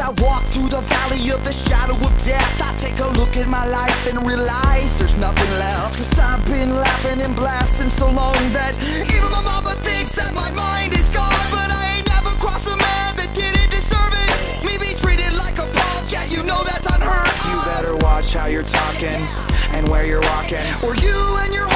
walk through the valley of the shadow of death, I take a look at my life and realize there's nothing left. Cause I've been laughing and blasting so long that even my mama thinks that my mind is gone. But I ain't never crossed a man that didn't deserve it. Me be treated like a punk, yeah, you know that's unheard. You better watch how you're talking and where you're walking. Or you and your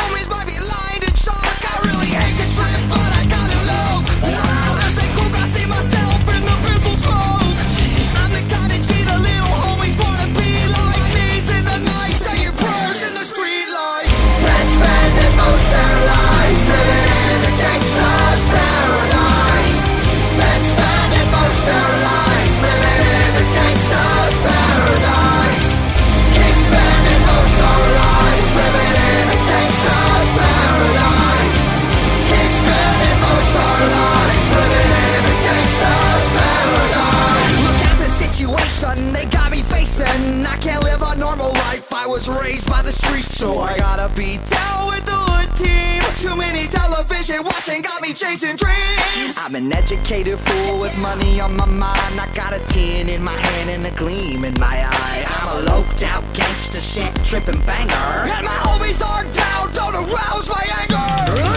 raised by the streets, so I gotta be down with the hood team. Too many television watching got me chasing dreams. I'm an educated fool with money on my mind. I got a tin in my hand and a gleam in my eye. I'm a loped out gangster shit tripping banger. And my homies are down, don't arouse my anger.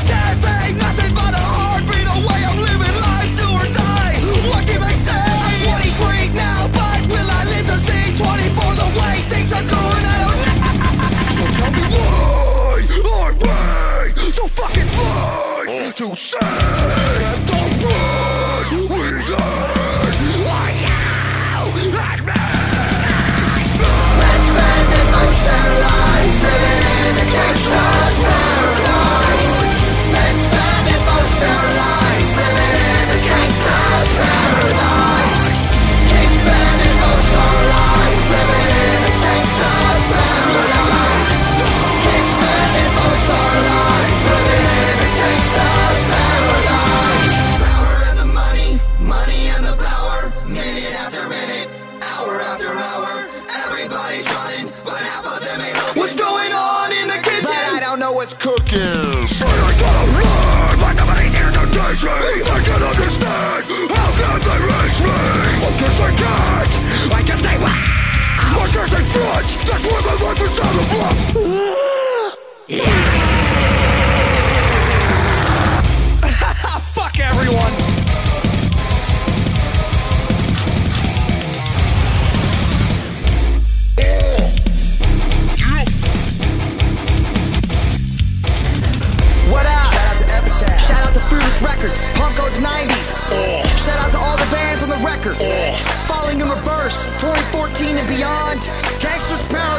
Fucking blind to say what's cooking. Say I gotta run, but nobody's here to teach me. I can't understand, how can they reach me? I guess they can't, I guess they will. I guess they front, that's why my life is out of luck. Fuck Records. Punk Goes 90s. Shout out to all the bands on the record. Falling in reverse, 2014 and beyond. Gangsta's Paradise,